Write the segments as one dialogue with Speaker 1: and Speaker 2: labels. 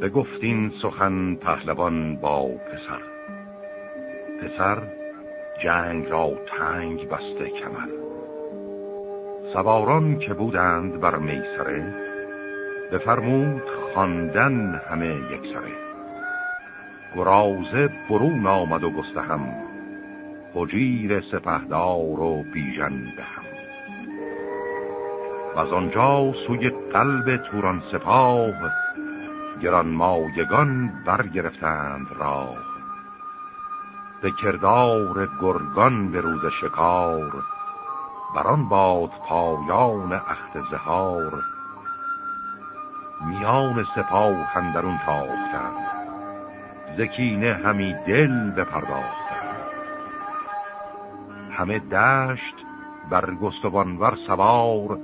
Speaker 1: به گفتین سخن پهلوان با پسر. پسر جنگ را تنگ بسته کمر. سواران که بودند بر میسره بفرمود خواندن همه یک سره. گرازه برون آمد و گستهم خجیر سپهدار و بیژن بهم و از آنجا سوی قلب توران سپاه گران مایگان برگرفتند راه. به کردار گرگان به روز شکار بران باد پایان اخت زهار. میان سپاه هندرون تاختند زکینه همی دل بپرداختند. همه دشت بر گستوانور سوار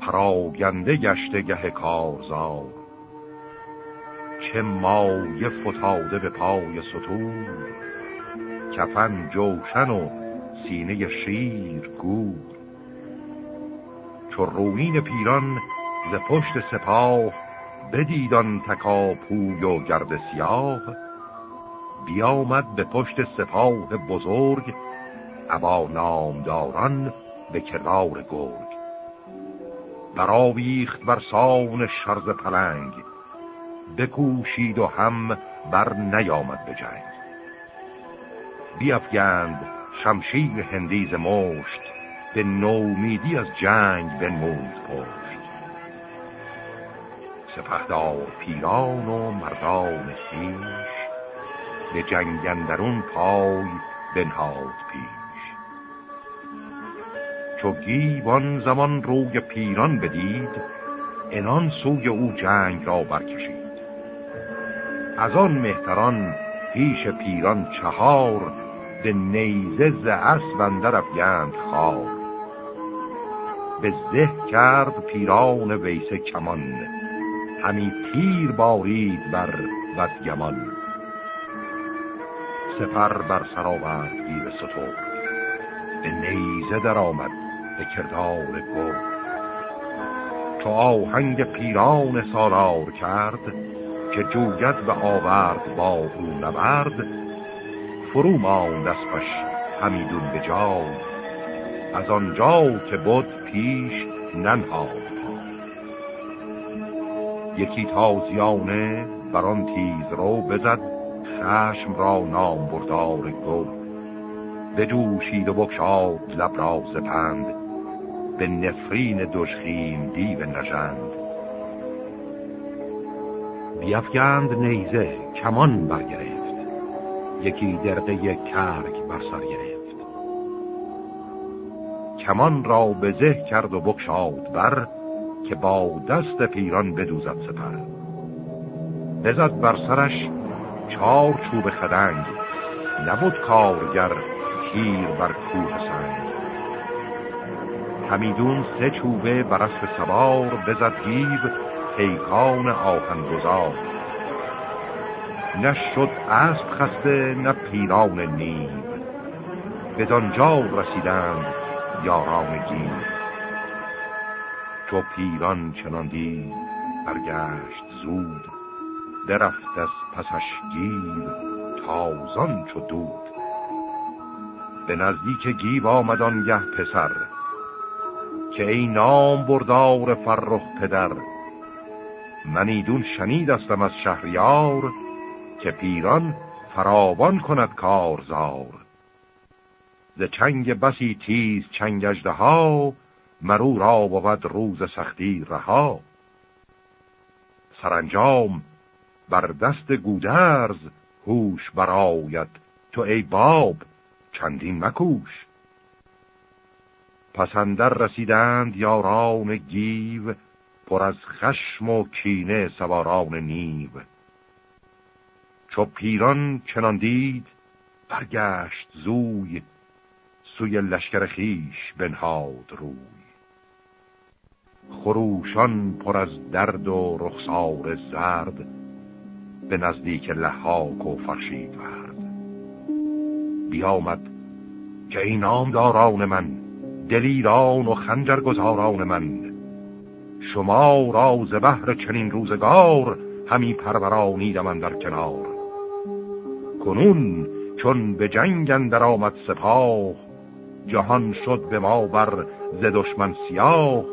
Speaker 1: پراگنده گشته گه کارزار. چه مایه فتاده به پای ستور کفن جوشن و سینه شیر گور. چو روین پیران ز پشت سپاه بدیدان تکاپوی و گرد سیاه بیامد به پشت سپاه بزرگ ابا نامداران به کردار گرگ. براویخت بر سان شرز پلنگ بکوشید و هم بر نیامد به جنگ. بیافگند شمشیر هندیز مشت به نومیدی از جنگ بنمود پشت. سپهدار پیران و مردان خیش به جنگندرون پای بنهاد پیش. چو گیوان زمان روی پیران بدید انان سوی او جنگ را برکشید. از آن مهتران پیش پیران چهار به نیزه ز اسب اندر افگند خار به زه کرد پیران ویسه کمان همی تیر بارید بر بدگمان. سپر بر سر آورد گیر ستور به نیزه در آمد به کردار گرد تو آهنگ پیران سالار کرد که جوید به آورد با او نبرد فرو ماند اسپش همیدون به جای از آنجا که بود پیش ننهاد. یکی تازیانه بران تیز رو بزد خشم را نام بردار گل. بجوشید و بکشاد لب را پند به نفرین دشخیم دیو نژند. بیفگند نیزه کمان برگرفت. یکی درقه کرک بر سر گرفت. کمان را به زه کرد و بکشاد بر که با دست پیران بدوزد سپر. بزد بر سرش چار چوب خدنگ نبود کارگر تیر بر کوه سنگ. همیدون سه چوبه بر اسب سوار بزد گیب پیکان آهن گذار نشد اسب خسته نه پیران نیب بدانجا رسیدند یاران گیر چو پیران چنان دید برگشت زود درفت از پسش گیر تازان چو دود. به نزدیک گیب آمدان گه پسر که ای نام بردار فرخ پدر من ایدون شنیدستم از شهریار که پیران فراوان کند کارزار. ز چنگ بسی تیز چنگجده ها مرو را بود روز سختی رها. سرانجام بر دست گودرز هوش براید تو ای باب چندین مکوش. پسندر رسیدند یاران گیو پر از خشم و کینه سواران نیو. چو پیران چنان دید برگشت زوی سوی لشکر خیش بنهاد روی. خروشان پر از درد و رخسار زرد به نزدیک لحاک و فرشید ورد. بیامد که این نامداران من دلیران و خنجرگزاران من شما راز بهر چنین روزگار همی پرورانیدم در کنار. کنون چون به جنگ اندر آمد سپاه جهان شد به ما بر ز دشمن سیاه.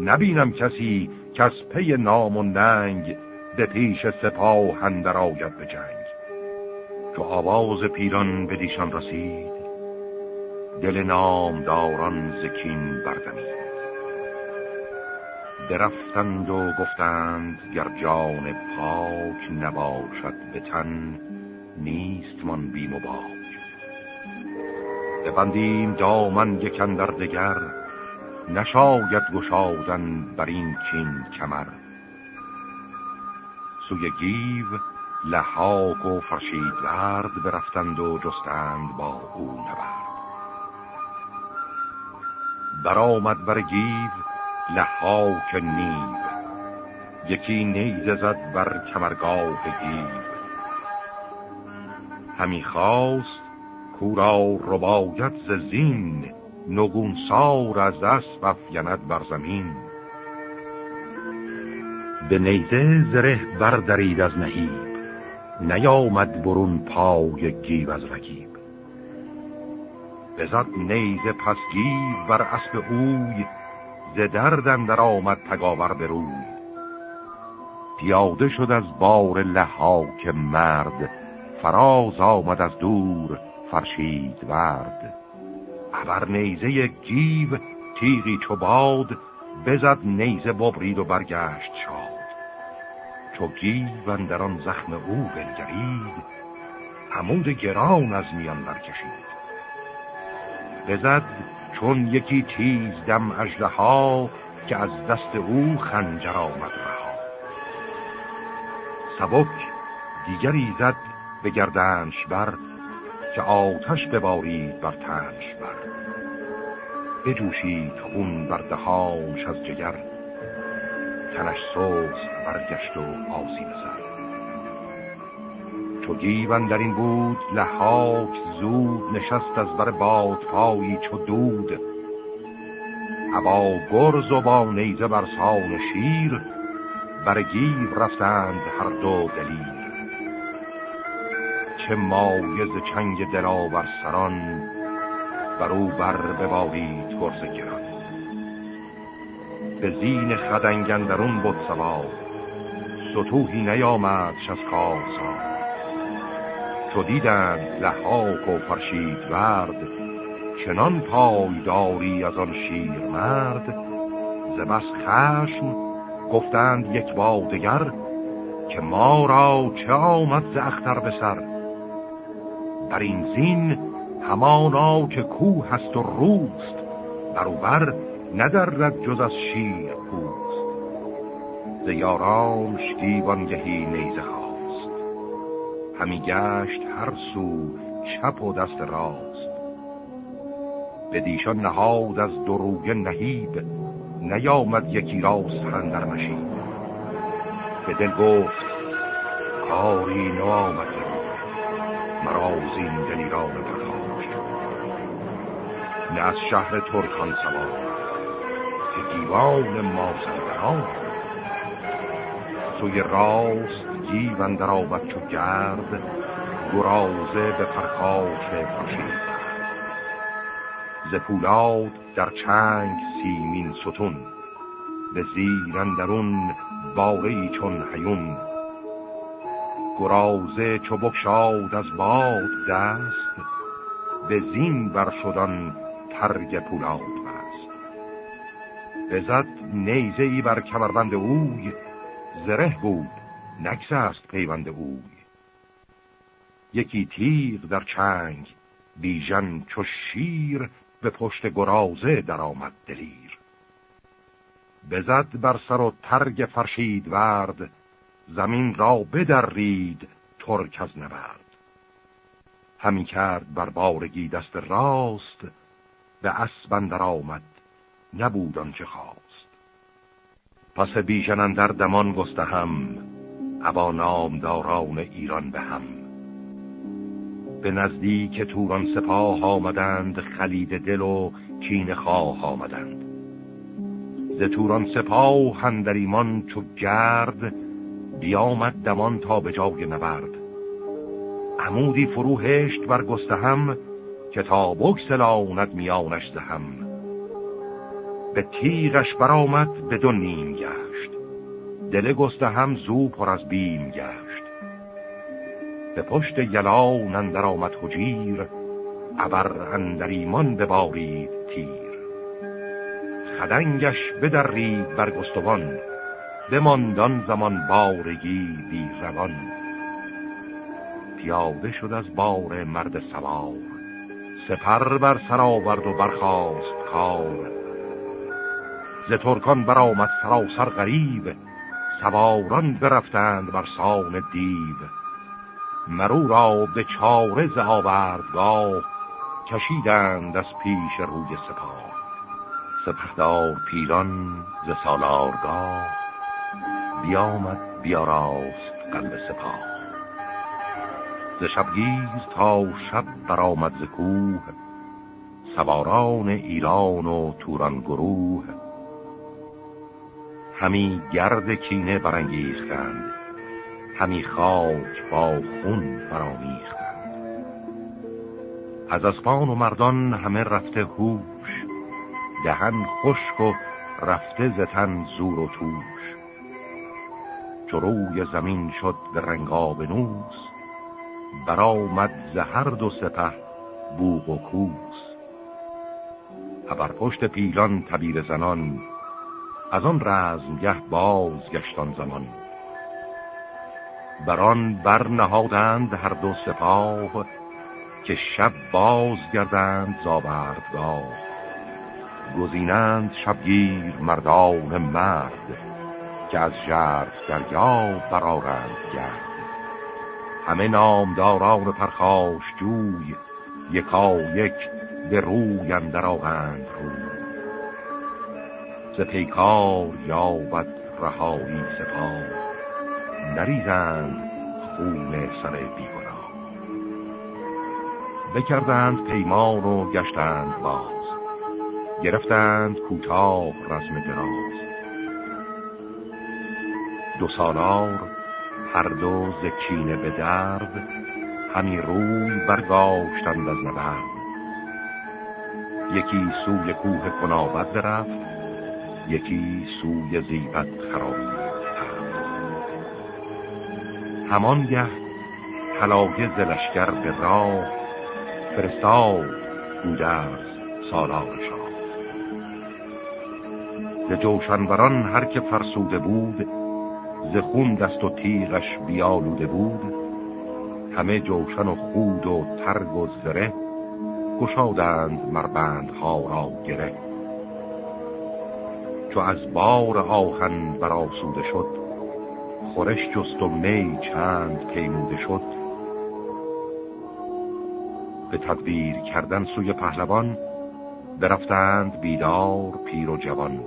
Speaker 1: نبینم کسی از پی نام و ننگ به پیش سپاه هندر آید به جنگ. چو آواز پیران به دیشان رسید دل نامداران زکین بردمید. درفتند و گفتند گر جان پاک نباشد به تن نیست من بیم و باک ببندیم دامن یکن در دگر نشاید گشادن بر این کین کمر. سوی گیو لحاک و فرشید ورد برفتند و جستند با او نبرد. برآمد بر گیو لحاک نیو یکی نیزه زد بر کمرگاه گیو همی خواست کو را رباید ز زین نگون سار از اسب افگند بر زمین. به نیزه زره بردرید از نهیب نیامد برون پای گیو از رکیب. بزد نیزه پس گیو بر اسب اوی ز دردن در آمد تگاور به پیاده شد از بار لحاک مرد فراز آمد از دور فرشید ورد. ابر نیزه گیو تیغی چو باد بزد نیزه ببرید و برگشت شاد. چو گیو اندران زخم او بنگرید عمود گران از میان برکشید. بزد چون یکی تیز دم ها که از دست او خنجر آمد رها. سبک دیگری زد به گردنش بر که آتش ببارید بر تنش بر بجوشید خون بر دهانش از جگر تنش سوز برگشت و آسی بزر چو گیون در این بود لحاک زود نشست از بر بادپایی چو دود. ابا گرز و با نیزه بر سان شیر بر گیو رفتند هر دو دلیر. چه مایز چنگ دلاور سران بر او بر ببارید گرز گران. به زین خدنگن درون بود سوار سطوحی نیامد از کارسا چو دیدند لحاک و فرشید ورد چنان پایداری از آن شیر مرد. زبس خشم گفتند یک با دگر که ما را چه آمد ز اختر به سر؟ بر این زین همانا که کوه هست و روست بروبر ندرد جز از شیر پوست. ز یارانش دیوانگهی نیزه همی گشت هر سو چپ و دست راست. به دیشان نهاد از دروگ نهیب نیامد یکی را سرندر نشید به دل گفت کاری نو آمد مرا زین دلیران پرخاش نه از شهر ترکان سوار که دیوان ما سربران سوی راست گیون در آمد چو گرد گرازه به پرخاش فرشید ز پولاد در چنگ سیمین ستون به زیرن درون باری چون حیون گرازه چو بکشاد از باد دست به زین بر شدن ترگ پولاد بست بزد نیزه ای بر کمربند اوی زره بود نکس است پیوند اوی. یکی تیغ در چنگ بیژن چو شیر به پشت گرازه در آمد دلیر. بزد بر سر و ترگ فرشید ورد زمین را بدرید ترک از نبرد. همی کرد بر بارگی دست راست به اسبندر آمد نبود چه خواست. پس بیژن در دمان گستهم ابا نامداران ایران به هم. به نزدیک توران سپاه آمدند خلید دل و کین خواه آمدند. ز توران سپاه هندریمان چو گرد بیامد دمان تا به جای نبرد. عمودی فرو هشت بر هم که تا بگسلاند میانش زهم. به تیغش برآمد به دو نیم گشت. دل هم زو پر از بیم گشت. به پشت یلان اندر آمد حجیر ابر اندر ایمان ببارید تیر. خدنگش بدرید بر گستوان بماندان زمان بارگی بی روان. پیاده شد از بار مرد سوار سپر بر سر آورد و برخاست کار. ز ترکان برآمد سراسر غریب. سواران برفتند بر سان دیو. مرو را به چاره ز آوردگاه کشیدند از پیش روی سپاه. سپهدار پیلان ز سالارگاه. بیامد بیاراست قلب سپاه. ز شبگیز تا شب برآمد ز کوه. سواران ایران و توران گروه. همی گرد کینه برانگیختند. همی خاک با خون برامیختند از اسپان و مردان همه رفته هوش. دهن خشک و رفته زتن زور و توش. چروی زمین شد به رنگاب نوس برآمد زهر دو سپه بوغ و کوس. ابر پشت پیلان تبیر زنان از آن رزمگه باز گشتان زمان. بران بر نهادند هر دو سپاه که شب باز گردند زاوردگاه گزینند شبگیر مردان مرد که از جرف دریا برارند گرد. همه نامداران پرخاش جوی یکا یک به روی اندر آغند روی. ز پیکار یابد رهایی سپاه. نریزند خون سر بیگنا بکردند پیمان و گشتند باز. گرفتند کوتاه رزم دراز. دو سالار هر دو زکینه به درد همی روی برگاشتند از نبرد. یکی سوی کوه کنابت برفت یکی سوی زیبت خرابی. همان گه طلایه زلشگر به راه فرستاد گودرز سالار شاه. ز جوشنوران هر که فرسوده بود ز خون دست و تیغش بیالوده بود. همه جوشن و خود و ترگ و زره گشادند مربندها را گره. چو از بار آهن براسوده شد خورش جست و می چند پیموده شد. به تدبیر کردن سوی پهلوان برفتند بیدار پیر و جوان.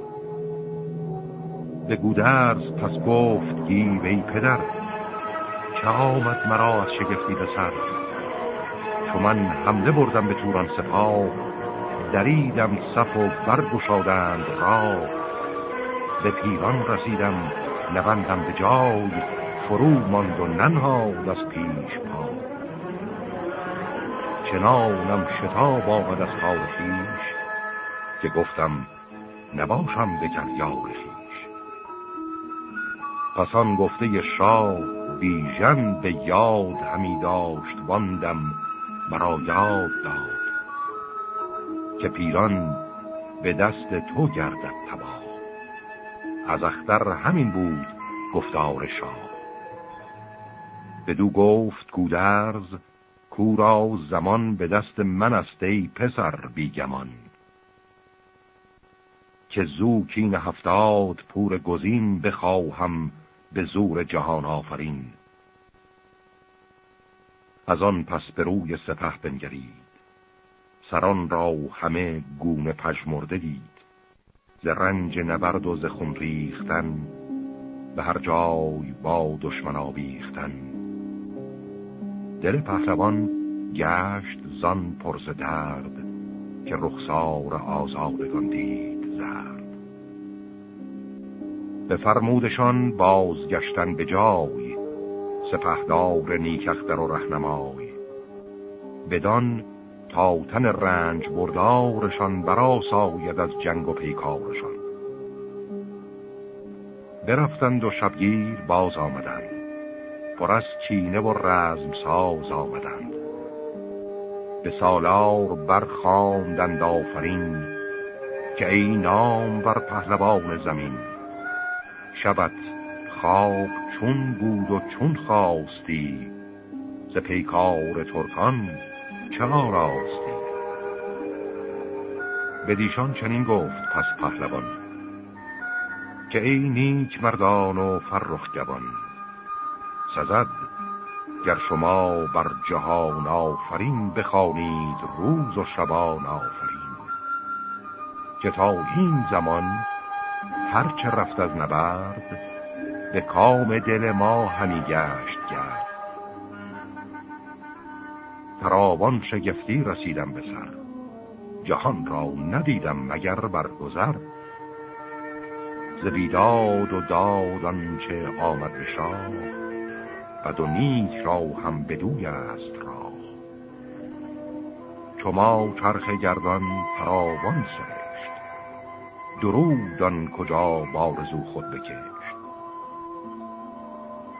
Speaker 1: به گودرز پس گفت گیو ای پدر که آمد مرا از شگفتی به سر؟ چو من حمله بردم به توران سپاه دریدم صف و برگشادند را به پیران رسیدم نوندم به جای فرو ماند و ننهاد از پیش پا. چنانم شتاب آمد از حال خیش که گفتم نباشم دگر یار خیش پسان گفته شاه بیژن به یاد همی داشت واندم مرا یاد داد که پیران به دست تو گردد تباه. از اختر همین بود گفتار شاه. بدو گفت گودرز کورا زمان به دست من است پسر بیگمان. که زو کین هفتاد پور گزین بخواهم به زور جهان آفرین. از آن پس به روی سپه بنگرید. سران را همه گونه پژمرده دید. ز رنج نبرد و ز خون ریختن به هر جای با دشمن آبیختن دل پهلوان گشت زان پرز درد که رخسار آزادگان دید زرد. به فرمودشان بازگشتن به جای سپهدار نیکختر و رهنمای. بدان تا تن رنج بردارشان برا ساید از جنگ و پیکارشان. برفتند و شبگیر باز آمدند. پر از چینه و رزم ساز آمدند. به سالار برخاندند آفرین که ای نام بر پهلوان زمین شبت خواب چون بود و چون خواستی ز پیکار ترکان چه راستی به دیشان چنین گفت پس پهلوان که ای نیک مردان و فرخ جوان سزد گر شما بر جهان آفرین بخوانید روز و شبان آفرین. که تا این زمان هرچه رفت از نبرد به کام دل ما همی گشت گرد فراوان شگفتی رسیدم به سر. جهان را ندیدم مگر برگذر ز بیداد و داد آنچه آمد به شاه و نیک را هم بدوی است راه. چما چرخ گردان فراوان سرشت درودان کجا بارزو خود بکشت.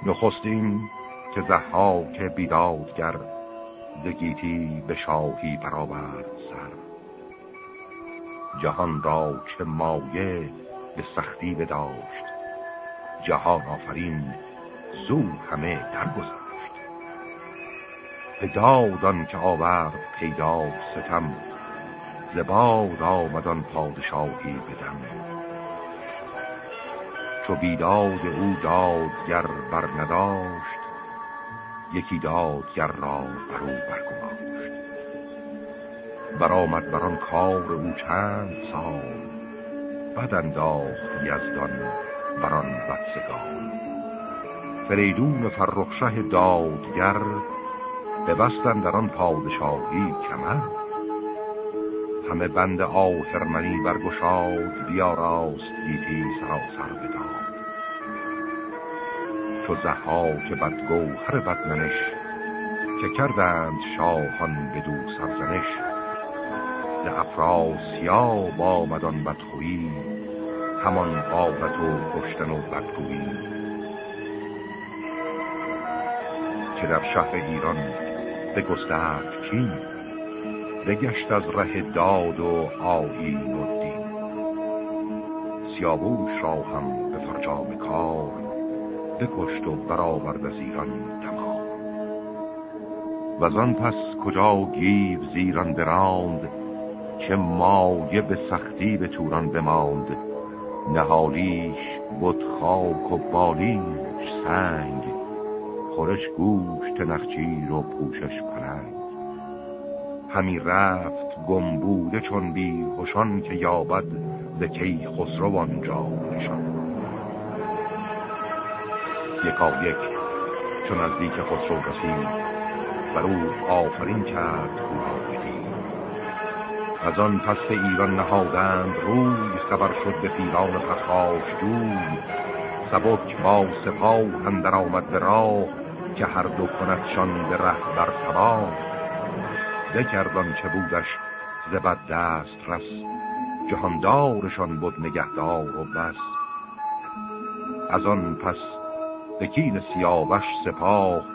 Speaker 1: نخستین که زحاک بیدادگر دگیتی به شاهی برآورد سر. جهان را چه مایه به سختی بداشت. جهان آفرین زو همه درگذاشت به دادان که آورد پیدا ستم زباد آمدان پادشاهی بدم چو بیداد او دادگر بر نداشت یکی دادگر را بر او برگماشت. برآمد بران کار او چند سال بد انداخت یزدان بران بدسگان. فریدون فرخشه دادگر ببستن در آن پادشاهی کمر. همه بند آهرمنی برگشاد بیاراست گیتی سراسر بداد. چو که بدگوهر بدمنش که کردند شاهان بدو سرزنش. ز افراسیاب آمدان بدخویی همان قابت و کشتن و بدگویی. که در شهر ایران به گسترد کین بگشت از ره داد و آیین و دین. سیاووش را هم به فرجام کار بکشت و برآورد از ایران تمام و آن پس کجا گیو زیران براند که مایه به سختی به توران بماند. نهالیش بود خاک و بالیش سنگ خورش گوشت نخچیر و پوشش پلنگ. همی رفت گمبوده چون بی خوشان که یابد زکی خسرو آنجا نشان یکا یک چون از دیک خسرو رسید بر او آفرین کرد او از آن پس ایران نهادند روی خبر شد به پیران پرخاش جوی. سبک با سپاه اندر آمد به راه که هر دو کندشان به ره بر تباه. بکردان چه بودش زبد دست رس. جهاندارشان بود نگهدار و بس. از آن پس بکین سیاوش سپاه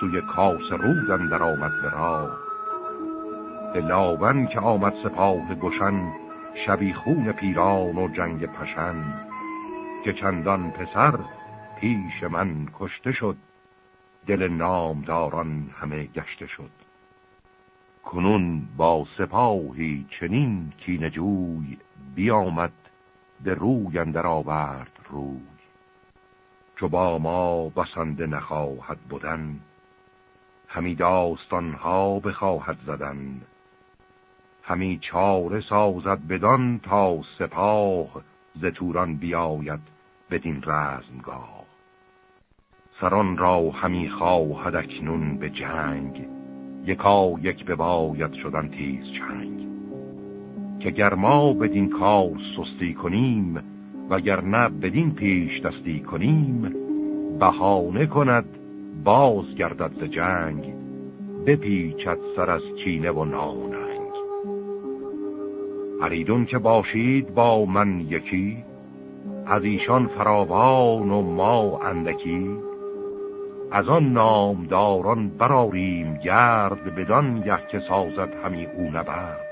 Speaker 1: سوی کاس رودن در آمد به راه. که آمد سپاه گشن شبی خون پیران و جنگ پشن. که چندان پسر پیش من کشته شد دل نامداران همه گشته شد. کنون با سپاهی چنین کینجوی بیامد به روی اندر آورد روی. چو با ما بسنده نخواهد بودن همی داستانها بخواهد زدن همی چاره سازد بدان تا سپاه ز توران بیاید بدین رزمگاه. سران را همی خواهد اکنون به جنگ یکا یک بباید شدن تیز چنگ. که گر ما بدین کار سستی کنیم وگرنه بدین پیش دستی کنیم بهانه کند باز گردد ز جنگ بپیچد سر از کینه و ناننگ. هریدون که باشید با من یکی از ایشان فراوان و ما اندکی. از آن نامداران براریم گرد بدان یه که سازد همی او نبرد.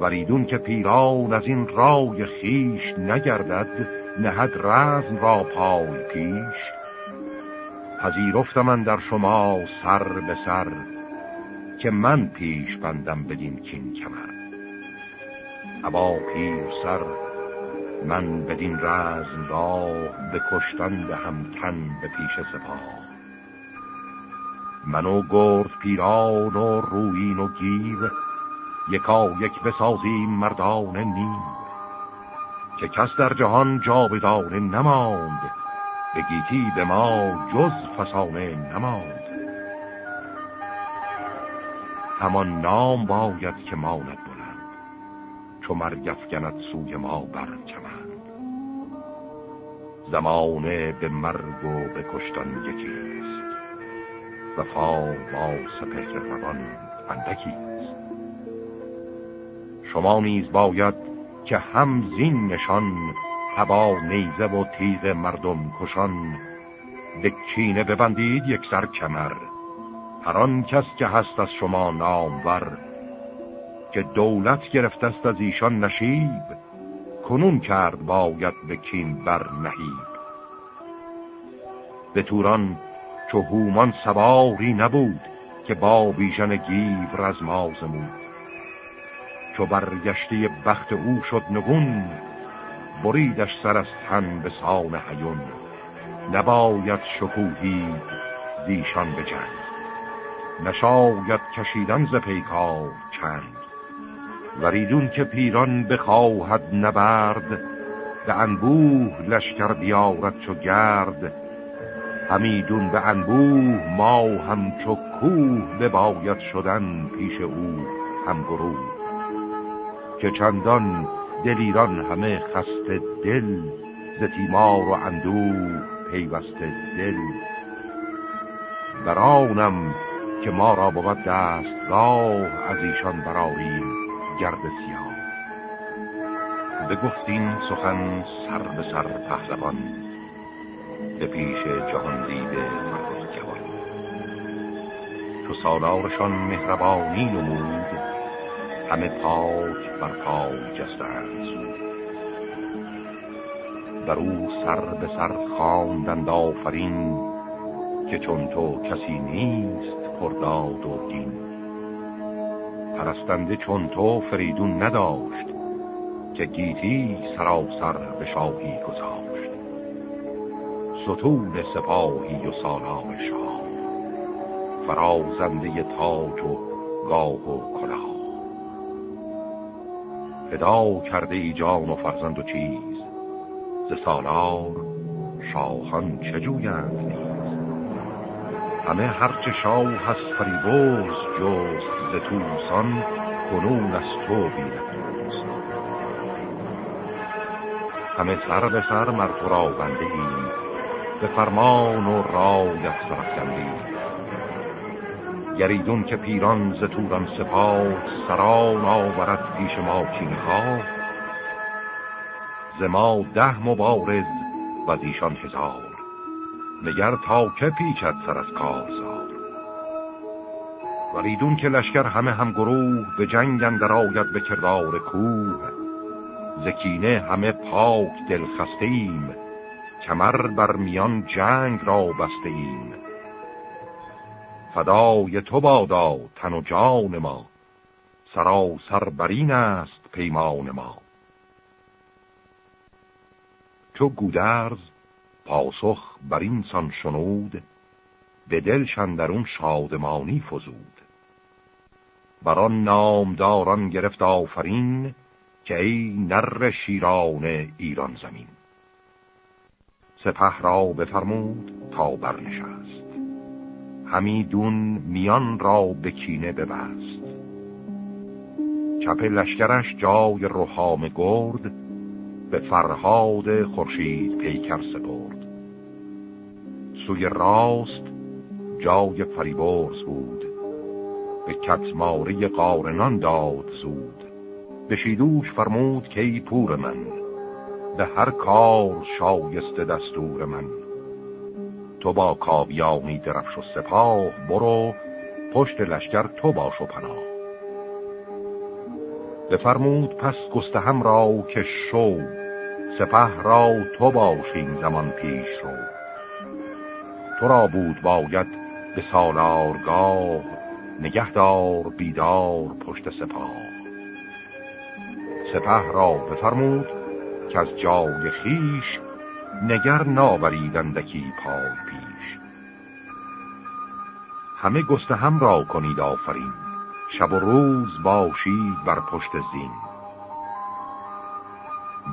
Speaker 1: وریدون که پیران از این رای خیش نگردد نهد رزم را پای پیش. پذیرفت من در شما سر به سر که من پیش بندم بدین کین کمر. ابا پیر سر من بدین رزم را به کشتن هم تن به پیش سپاه. منو گرد پیران و روین و گیو یکا یک بسازیم مردان نیم که کس در جهان جاودانه نماند به گیتی به ما جز فسانه نماند. همان نام باید که ماند بلند چو مرگ سوی ما بر کمند زمانه به مرگ و به کشتن یکیست وفا با سپهر روان اندکیست شما نیز باید که هم زین نشان هوا نیزه و تیغ مردم کشان. به کینه ببندید یک سر کمر هر کس که هست از شما نامور. که دولت گرفتست از ایشان نشیب کنون کرد باید به کین بر نهیب. به توران چو هومان سواری نبود که با بیژن گیو رزمازمود چو برگشته بخت او شد نگون بریدش سر از تن به سان حیون. نباید شکوهی زیشان به جنگ. نشاید کشیدن ز پیکار چند وریدون که پیران بخواهد نبرد به انبوه لشکر بیارد چو گرد. همیدون به انبوه ما همچو کوه بباید شدن پیش او هم گروه. که چندان دلیران همه خسته دل ز تیمار و اندوه پیوسته دل. برانم که ما را بود دستگاه از ایشان براریم گرد سیاه. بگفتین سخن سر به سر پهلوان به پیش جهان دیده فرخ جوان. تو سالارشان مهربانی نمود همه پاک بر پای جستند بر او سر به سر خواندند آفرین که چون تو کسی نیست پرداد و دین. پرستنده چون تو فریدون نداشت که گیتی سراسر به شاهی گذاشت. ستون سپاهی و سالار شاه فرازنده تاج و گاه و کلاه. فدا کرده ای جان و فرزند و چیز. ز سالار شاهان چه جویند نیز. همه هرچه شاه هست فریبرز جست ز توسان کنون از تو بیند همه سر به سر مر را بنده ای به فرمان و رایت برفکنده گریدون که پیران ز توران سپاه سران آورد پیش ما کین خواه ز ما ده مبارز و دیشان هزار نگر تا که پیچد سر از کارزار. وریدون که لشکر همه هم گروه به جنگ اندر آید به کردار کوه زکینه همه پاک دل خسته ایم کمر بر میان جنگ را بسته ایم فدای تو بادا تن و جان ما سراسر برین است پیمان ما. چو گودرز پاسخ بر این سان شنود به دلشان در اون شادمانی فزود. بر آن نامداران گرفت آفرین که ای نر شیران ایران زمین. سپه را بفرمود تا برنشست. همیدون میان را به کینه ببست. چپ لشکرش جای روحام گرد به فرهاد خورشید پیکر سپرد. سوی راست جای فریبرز بود به کتماری قارنان داد زود. به شیدوش فرمود که ای پور من به هر کار شایسته دستور من. تو با کابیانی درفش و سپاه برو پشت لشکر تو باش و پناه. بفرمود پس گستهم را که شو سپه را تو باشین زمان پیش رو. تو را بود باید به سالارگاه نگهدار بیدار پشت سپاه. سپه را بفرمود که از جای خیش نگر ناوریدندکی پای پیش. همه گستهم را کنید آفرین. شب و روز باشید بر پشت زین.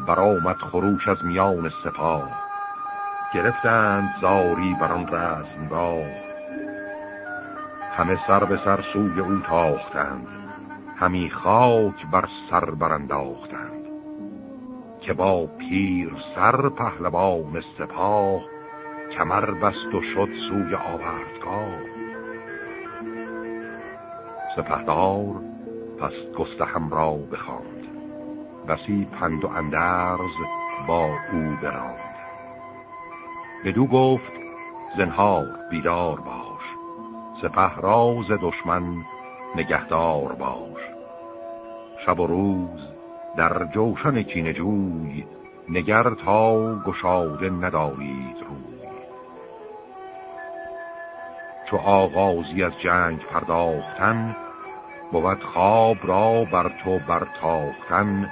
Speaker 1: برآمد خروش از میان سپاه. گرفتند زاری بر آن رزمگاه. همه سر به سر سوی او تاختند. همی خاک بر سر برانداختند. که با پیر سر پهلوان سپاه کمر بست و شد سوی آوردگاه. سپهدار پس گستهم را بخواند. بسی پند و اندرز با او براند. بدو گفت زنهار بیدار باش. سپه راز دشمن نگهدار باش. شب و روز در جوشن کین جوی نگر تا گشاده ندارید روی. چو آغازی از جنگ پرداختن بود خواب را بر تو برتاختن.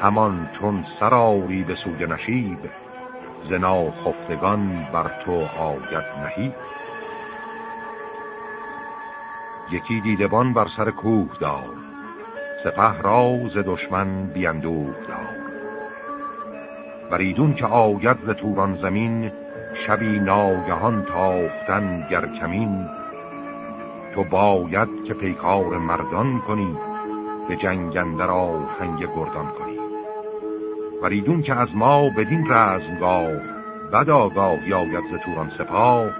Speaker 1: همان چون سراری به سوی نشیب زنا خفتگان بر تو آید نهی یکی دیدبان بر سر کوه دار سپه راز دشمن بیندوه دار. بریدون که آید ز توران زمین شبی ناگهان تاختن گر کمین تو باید که پیکار مردان کنی به جنگنده هنگ گردان کنی. وریدون که از ما بدین رزمگاه بد آگاه یاید ز توران سپاه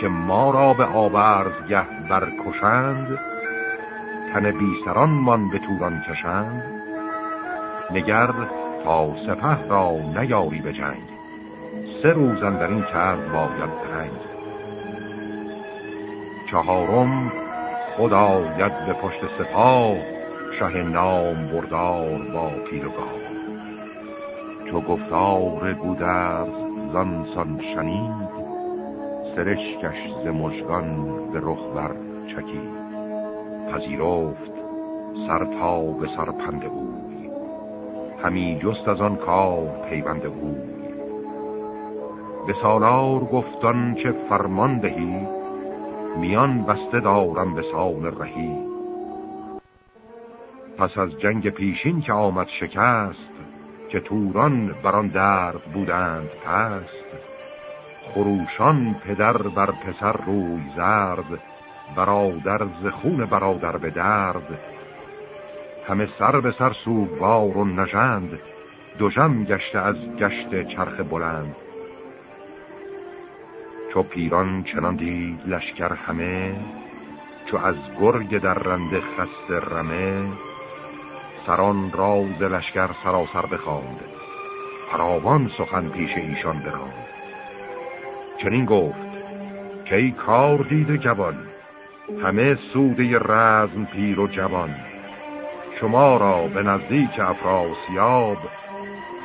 Speaker 1: که ما را به آورزگه برکشند تن بیسران من به توران کشند. نگر تا سپه را نیاری به جنگ. سه روزن در این کرد باید تنگ چهارم خدا ید به پشت سپاه شه نام بردار با پیلگاه چو گفتار گودرز زنسان شنید سرشکش ز مشگان به رخ بر چکید. پذیرفت سر تا به سر پنده بود. همی جست از آن کار پیونده بود. به سالار گفتان که فرمان دهی میان بسته دارم به سان رهی. پس از جنگ پیشین که آمد شکست که توران بران درد بودند پست. خروشان پدر بر پسر روی زرد برادر ز خون برادر به درد. همه سر به سر سوگوار و نژند دوژم گشته از گشت چرخ بلند. چو پیران چنان دید لشکر همه چو از گرگ در رنده خست رمه سران راز لشکر سراسر بخواند فراوان سخن پیش ایشان براند. چنین گفت که ای کار دید جوان همه سوده رزم پیر و جوان شما را به نزدیک افراسیاب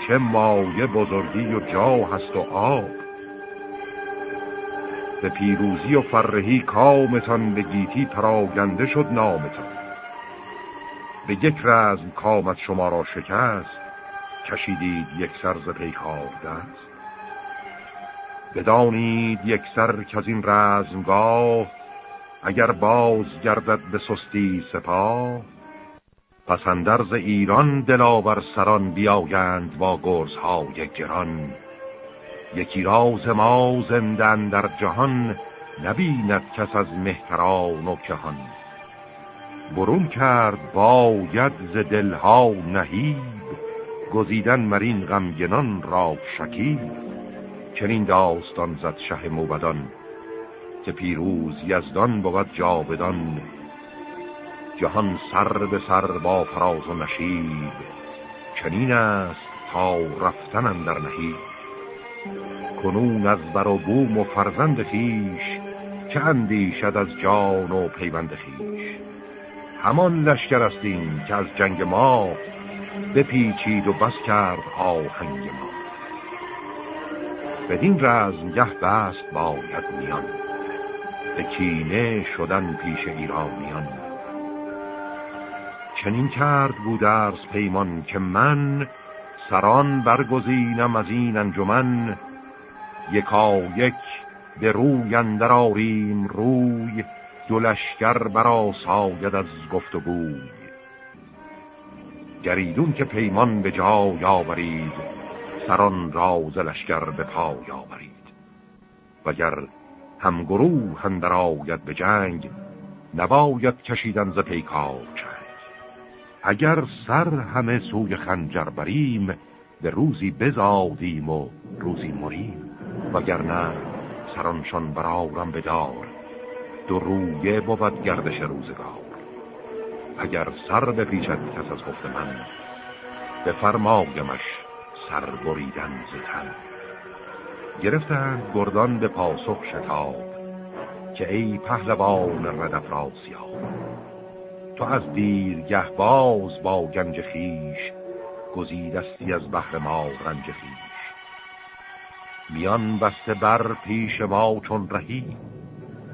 Speaker 1: چه مایه بزرگی و جا هست و آب؟ به پیروزی و فرهی کامتان به گیتی پراگنده شد نامتان. به یک رزم کامت شما را شکست کشیدید یک سر ز پیکار دست. بدانید یک سر که از این رزمگاه اگر باز گردد به سستی سپاه. پس اندرز ایران دلاور سران بیایند با گرزهای گران. یکی راز ما زندن در جهان نبیند کس از مهتران و کهان. برون کرد باید ز دلها نهیب گزیدن مرین غمگنان را شکیل چنین داستان زد شه موبدان که پیروز یزدان بود جاودان. جهان سر به سر با فراز و نشیب چنین است تا رفتن در نهی کنون از بر و بوم و فرزند خیش چه اندیشد از جان و پیوند خیش همان لشکر استیم که از جنگ ما بپیچید و بس کرد آهنگ ما. بدین رزم گه بست باید میان به کینه شدن پیش ایرانیان. چنین کرد بودرز پیمان که من سران برگزینم از این انجمن. یکا یک به روی اندر آریم روی دو لشکر برا ساید از گفت و گوی. گریدون که پیمان به جا یاورید سران راز لشکر به پا یاورید وگر هم گروه اندر آید به جنگ نباید کشیدن ز پیکار چنگ اگر سر همه سوی خنجر بریم به روزی بزادیم و روزی مریم. وگرنه سرانشان برارم بدار. دو رویه بود گردش روزگار. اگر سر بپیچد کس از گفت من به فرمایمش سر بریدن زتن گرفتند گردان به پاسخ شتاب که ای پهلوان ردف راسیاب تو از دیرگه باز با گنج خیش گزیدستی از بحر ما رنج خیش میان بسته بر پیش ما چون رهی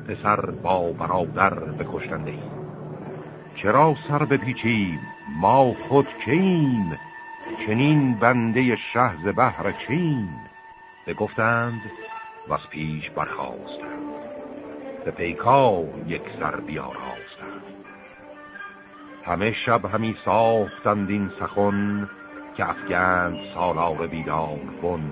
Speaker 1: پسر با برادر بکشتنده ای. چرا سر بپیچیم؟ ما خود چیم چنین بنده شهز بحر چین؟ بگفتند و از پیش برخواستند به پیکار یک سر بیاراستند. همه شب همی ساختند این سخن که افگند سالار بیدار کن